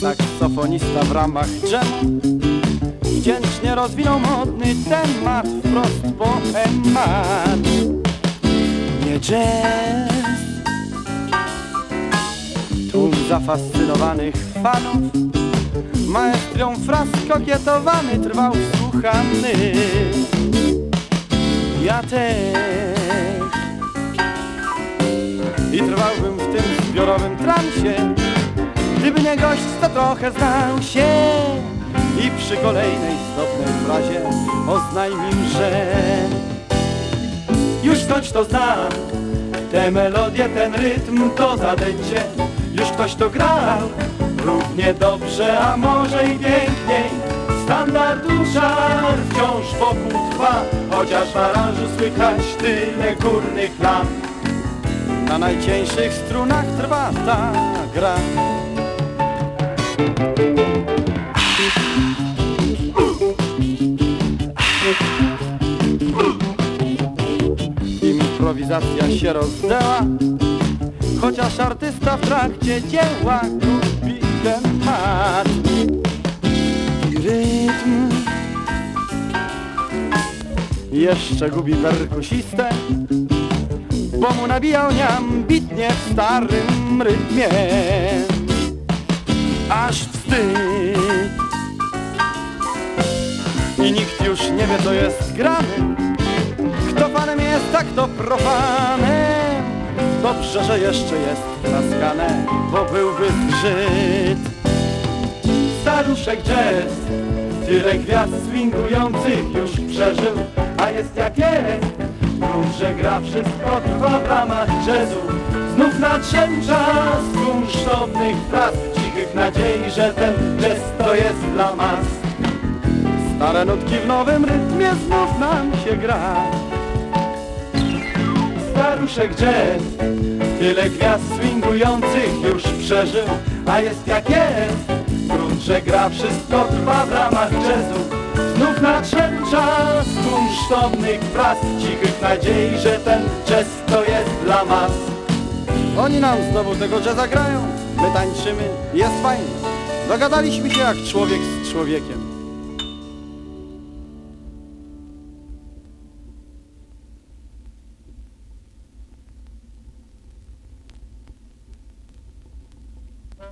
Saksofonista w ramach dżemu Wdzięcznie rozwinął modny temat Wprost poemat Nie jazz. Tłum zafascynowanych fanów. Maestrią fraz kokietowany Trwał słuchany. Ja też zbiorowym transie. Gdyby nie gość, to trochę znał się. I przy kolejnej stopnej frazie Oznajmił, że Już ktoś to zna. Tę melodię, ten rytm, to zadęcie. Już ktoś to grał. Równie dobrze, a może i piękniej. Standardu żar wciąż wokół trwa. Chociaż w aranżu słychać tyle górnych lam Na najcieńszych strunach trwa ta gra. Improwizacja się rozdęła Chociaż artysta w trakcie dzieła Gubi temat I rytm. Jeszcze gubi perkusistę Bo mu nabijał niambitnie w starym rytmie. Aż wstyd. I nikt już nie wie co jest grane kto fanem jest, a kto profanem. Dobrze, że jeszcze jest klaskane Bo byłby zgrzyt. Staruszek jazz Tyle gwiazd swingujących już przeżył A jest jak jest Grunt, że gra wszystko trwa w ramach jazzu. Znów nadszedł czas kunsztownych fraz Cichych nadziei, że ten jazz to jest dla mas. Stare nutki w nowym rytmie znów nam się gra. Staruszek jazz Tyle gwiazd swingujących już przeżył. A jest jak jest Grunt, że gra wszystko trwa w ramach jazzu. Znów nadszedł czas kunsztownych prac. Cichych nadziei, że ten jazz to jest dla mas. Oni nam znowu tego jazza grają. My tańczymy, jest fajnie. Dogadaliśmy się jak człowiek z człowiekiem